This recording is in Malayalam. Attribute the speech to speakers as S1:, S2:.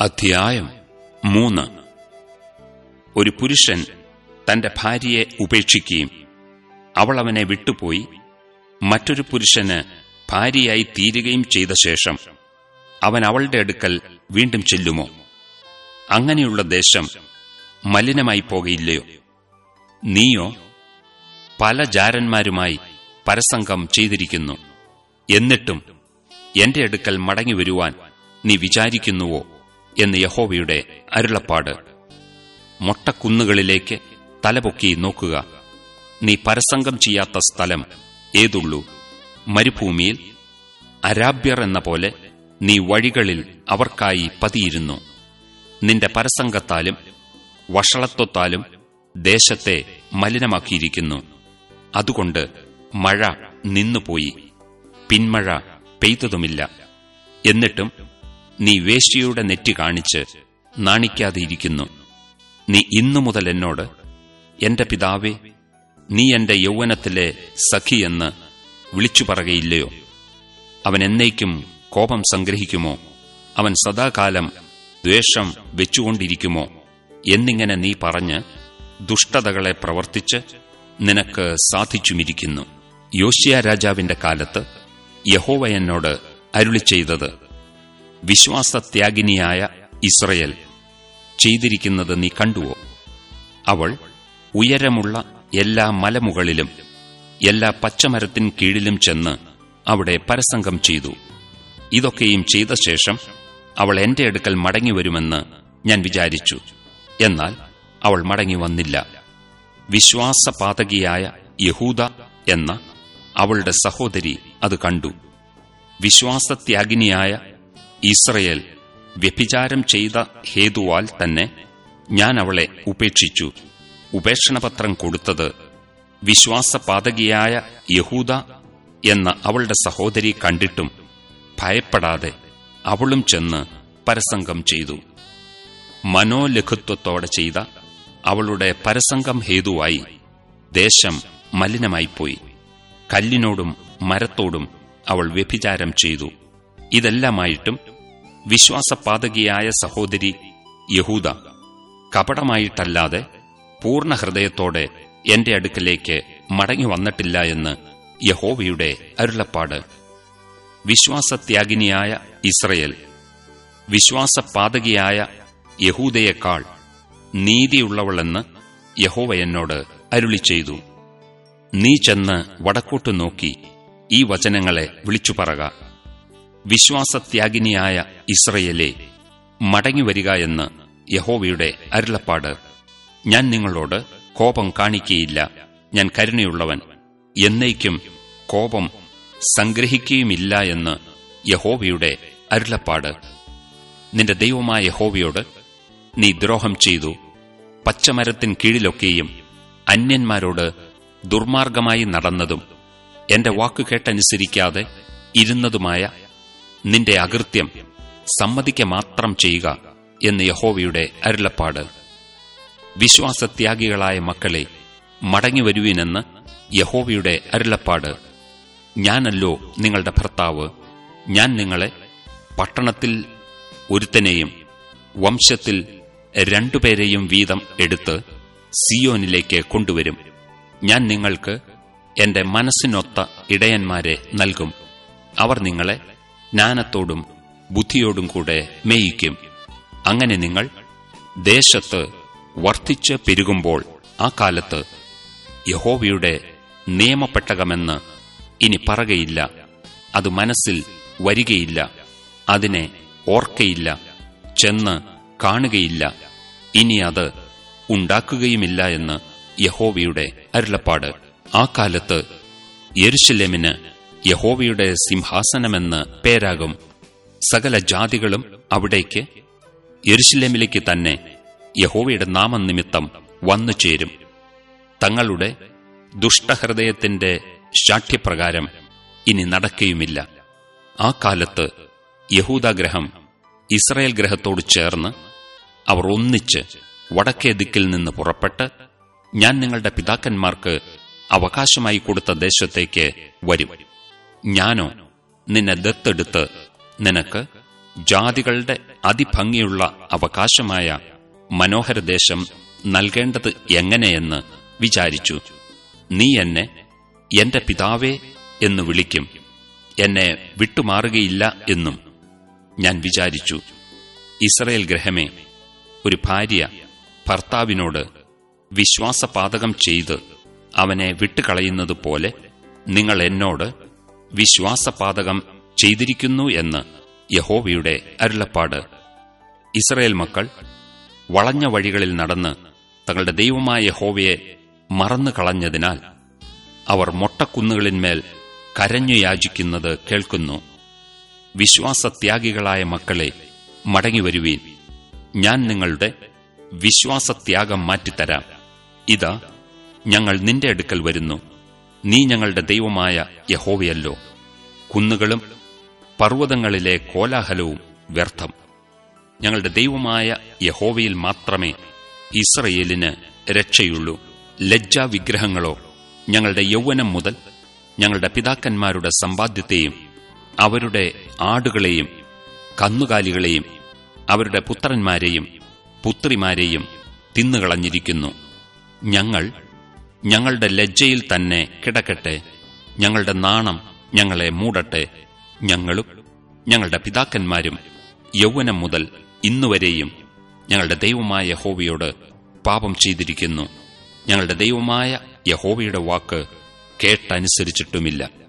S1: അധ്യായം മൂന്ന്. ഒരു പുരുഷൻ തന്റെ ഭാര്യയെ ഉപേക്ഷിക്കുകയും അവൾ അവനെ വിട്ടുപോയി. മറ്റൊരു പുരുഷന് ഭാര്യയായി തീരുകയും ചെയ്ത ശേഷം അവൻ അവളുടെ അടുക്കൽ വീണ്ടും ചെല്ലുമോ? അങ്ങനെയുള്ള ദേശം മലിനമായി പോകയില്ലയോ? നീയോ പല ജാരന്മാരുമായി പരസംഗം ചെയ്തിരിക്കുന്നു. എന്നിട്ടും എന്റെ അടുക്കൽ മടങ്ങി വരുവാൻ നീ വിചാരിക്കുന്നുവോ? എന്ന് യഹോവയുടെ അരുളപ്പാട്. മൊട്ടക്കുന്നുകളിലേക്ക് തലപൊക്കി നോക്കുക. നീ പരസംഗം ചെയ്യാത്ത സ്ഥലം ഏതുള്ളൂ? മരുഭൂമിയിൽ? അരാബ്യർ എന്ന പോലെ നീ വഴികളിൽ അവർക്കായി പതിയിരുന്നു. നിന്റെ പരസംഗത്താലും വഷളത്വത്താലും ദേശത്തെ മലിനമാക്കിയിരിക്കുന്നു. അതുകൊണ്ട് മഴ നിന്നുപോയി. പിന്മഴ പെയ്തതുമില്ല. എന്നിട്ടും നീ വേഷ്ടിയുടെ നെറ്റി കാണിച്ച് നാണിക്കാതെയിരിക്കുന്നു. നീ ഇന്നു മുതൽ എന്നോട് എന്റെ പിതാവേ നീ എന്റെ യൗവനത്തിലെ സഖിയെന്ന് വിളിച്ചു പറകയില്ലയോ അവൻ എന്നേക്കും കോപം സംഗ്രഹിക്കുമോ? അവൻ സദാകാലം ദ്വേഷം വെച്ചുകൊണ്ടിരിക്കുമോ? എന്നിങ്ങനെ നീ പറഞ്ഞ് ദുഷ്ടതകളെ പ്രവർത്തിച്ച് നിനക്ക് സാധിച്ചുമിരിക്കുന്നു. യോശിയ രാജാവിന്റെ കാലത്ത് യഹോവ എന്നോട് അരുളി ചെയ്തത് വിശ്വാസത്യാഗിനിയായ ഇസ്രയേൽ ചെയ്തിരിക്കുന്നത് നീ കണ്ടുവോ? അവൾ ഉയരമുള്ള എല്ലാ മലമുകളിലും എല്ലാ പച്ചമരത്തിൻ കീഴിലും ചെന്ന് അവിടെ പരസംഗം ചെയ്തു. ഇതൊക്കെയും ചെയ്ത ശേഷം അവൾ എന്റെ അടുക്കൽ മടങ്ങിവരുമെന്ന് ഞാൻ വിചാരിച്ചു. എന്നാൽ അവൾ മടങ്ങി വന്നില്ല. വിശ്വാസപാതകിയായ യഹൂദ എന്ന അവളുടെ സഹോദരി അത് കണ്ടു. വിശ്വാസത്യാഗിനിയായ ഇസ്രയേൽ വ്യഭിചാരം ചെയ്ത ഹേതുവാൽ തന്നെ ഞാൻ അവളെ ഉപേക്ഷിച്ചു. ഉപേക്ഷണപത്രം കൊടുത്തത് വിശ്വാസപാതകിയായ യഹൂദ എന്ന അവളുടെ സഹോദരി കണ്ടിട്ടും ഭയപ്പെടാതെ അവളും ചെന്ന് പരസംഗം ചെയ്തു. മനോലഘുത്വത്തോടെ ചെയ്ത അവളുടെ പരസംഗം ഹേതുവായി ദേശം മലിനമായിപ്പോയി. കല്ലിനോടും മരത്തോടും അവൾ വ്യഭിചാരം ചെയ്തു. ഇതെല്ലാമായിട്ടും വിശ്വാസപാതകിയായ സഹോദരി യഹൂദ കപടമായിട്ടല്ലാതെ പൂർണ ഹൃദയത്തോടെ എന്റെ അടുക്കലേക്ക് മടങ്ങി വന്നിട്ടില്ല എന്ന് യഹോവയുടെ അരുളപ്പാട്. വിശ്വാസത്യാഗിനിയായ ഇസ്രയേൽ വിശ്വാസപാതകിയായ യഹൂദയേക്കാൾ നീതിയുള്ളവളെന്ന് യഹോവ എന്നോട് അരുളി ചെയ്തു നീ ചെന്ന് വടക്കോട്ടു നോക്കി ഈ വചനങ്ങളെ വിളിച്ചു വിശ്വാസത്യാഗിനിയായ ഇസ്രയേലെ മടങ്ങിവരിക എന്ന് യഹോവയുടെ അരുളപ്പാട്. ഞാൻ നിങ്ങളോട് കോപം കാണിക്കുകയില്ല ഞാൻ കരുണയുള്ളവൻ. എന്നേക്കും കോപം സംഗ്രഹിക്കുകയുമില്ല എന്ന് യഹോവയുടെ അരുളപ്പാട്. നിന്റെ ദൈവമായ യഹോവയോട് നീ ദ്രോഹം ചെയ്തു. പച്ചമരത്തിൻ കീഴിലൊക്കെയും അന്യന്മാരോട് ദുർമാർഗമായി നടന്നതും എന്റെ വാക്കുകേട്ടനുസരിക്കാതെ ഇരുന്നതുമായ നിന്റെ അകൃത്യം സമ്മതിക്ക മാത്രം ചെയ്യുക എന്ന് യഹോവയുടെ അരുളപ്പാട്. വിശ്വാസത്യാഗികളായ മക്കളെ മടങ്ങിവരുവിനെന്ന് യഹോവയുടെ അരുളപ്പാട്. ഞാനല്ലോ നിങ്ങളുടെ ഭർത്താവ്. ഞാൻ നിങ്ങളെ പട്ടണത്തിൽ ഒരുത്തനെയും വംശത്തിൽ രണ്ടുപേരെയും വീതം എടുത്ത് സിയോനിലേക്ക് കൊണ്ടുവരും. ഞാൻ നിങ്ങൾക്ക് എന്റെ മനസ്സിനൊത്ത ഇടയന്മാരെ നൽകും. അവർ നിങ്ങളെ ജ്ഞാനത്തോടും ബുദ്ധിയോടും കൂടെ മേയിക്കും. അങ്ങനെ നിങ്ങൾ ദേശത്ത് വർദ്ധിച്ച് പെരുകുമ്പോൾ ആ കാലത്ത് യഹോവയുടെ നിയമപ്പെട്ടകമെന്ന് ഇനി പറകയില്ല. അത് മനസ്സിൽ വരികയില്ല. അതിനെ ഓർക്കയില്ല. ചെന്ന് കാണുകയില്ല. ഇനി അത് ഉണ്ടാക്കുകയുമില്ല എന്ന് യഹോവയുടെ അരുളപ്പാട്. ആ കാലത്ത് യെരുശലേമിന് യഹോവയുടെ സിംഹാസനമെന്ന് പേരാകും. സകല ജാതികളും അവിടേക്ക് യെരുശലേമിലേക്ക് തന്നെ യഹോവയുടെ നാമനിമിത്തം വന്നു ചേരും. തങ്ങളുടെ ദുഷ്ടഹൃദയത്തിന്റെ ശാഠ്യപ്രകാരം ഇനി നടക്കുകയുമില്ല ആ കാലത്ത് യഹൂദാഗ്രഹം ഇസ്രായേൽ ഗ്രഹത്തോട് ചേർന്ന് അവർ ഒന്നിച്ച് വടക്കേ ദിക്കിൽ നിന്ന് പുറപ്പെട്ട് ഞാൻ നിങ്ങളുടെ പിതാക്കന്മാർക്ക് അവകാശമായി കൊടുത്ത ദേശത്തേക്ക് വരും. ഞാനോ? നിന്നെ ദത്തെടുത്ത് നിനക്ക് ജാതികളുടെ അതിഭംഗിയുള്ള അവകാശമായ മനോഹരദേശം നൽകേണ്ടത് എങ്ങനെയെന്ന് വിചാരിച്ചു. നീ എന്നെ എന്റെ പിതാവേ എന്ന് വിളിക്കും. എന്നെ വിട്ടുമാറുകയില്ല എന്നും ഞാൻ വിചാരിച്ചു. ഇസ്രയേൽ ഗ്രഹമേ ഒരു ഭാര്യ ഭർത്താവിനോട് വിശ്വാസപാതകം ചെയ്ത് അവനെ വിട്ടുകളയുന്നതുപോലെ നിങ്ങൾ എന്നോട് വിശ്വാസപാതകം ചെയ്തിരിക്കുന്നു എന്ന് യഹോവയുടെ അരുളപ്പാട്. ഇസ്രയേൽ മക്കൾ വളഞ്ഞ വഴികളിൽ നടന്ന് തങ്ങളുടെ ദൈവമായ യഹോവയെ മറന്നു കളഞ്ഞതിനാൽ അവർ മൊട്ടക്കുന്നുകളിന്മേൽ കരഞ്ഞു യാചിക്കുന്നത് കേൾക്കുന്നു. വിശ്വാസത്യാഗികളായ മക്കളെ മടങ്ങിവരുവീൻ. ഞാൻ നിങ്ങളുടെ വിശ്വാസത്യാഗം മാറ്റിത്തരാം. ഇതാ ഞങ്ങൾ നിന്റെ അടുക്കൽ വരുന്നു. നീ ഞങ്ങളുടെ ദൈവമായ യഹോവയല്ലോ. കുന്നുകളും പർവതങ്ങളിലെ കോലാഹലവും വ്യർത്ഥം. ഞങ്ങളുടെ ദൈവമായ യഹോവയിൽ മാത്രമേ ഇസ്രയേലിന് രക്ഷയുള്ളൂ. ലജ്ജാവിഗ്രഹങ്ങളോ ഞങ്ങളുടെ യൗവനം മുതൽ ഞങ്ങളുടെ പിതാക്കന്മാരുടെ സമ്പാദ്യത്തെയും അവരുടെ ആടുകളെയും കന്നുകാലികളെയും അവരുടെ പുത്രന്മാരെയും പുത്രിമാരെയും തിന്നുകളഞ്ഞിരിക്കുന്നു. ഞങ്ങൾ ഞങ്ങളുടെ ലജ്ജയിൽ തന്നെ കിടക്കട്ടെ. ഞങ്ങളുടെ നാണം ഞങ്ങളെ മൂടട്ടെ. ഞങ്ങളും ഞങ്ങളുടെ പിതാക്കന്മാരും യൗവനം മുതൽ ഇന്നുവരെയും ഞങ്ങളുടെ ദൈവമായ യഹോവയോട് പാപം ചെയ്തിരിക്കുന്നു. ഞങ്ങളുടെ ദൈവമായ യഹോവയുടെ വാക്ക് കേട്ടനുസരിച്ചിട്ടുമില്ല.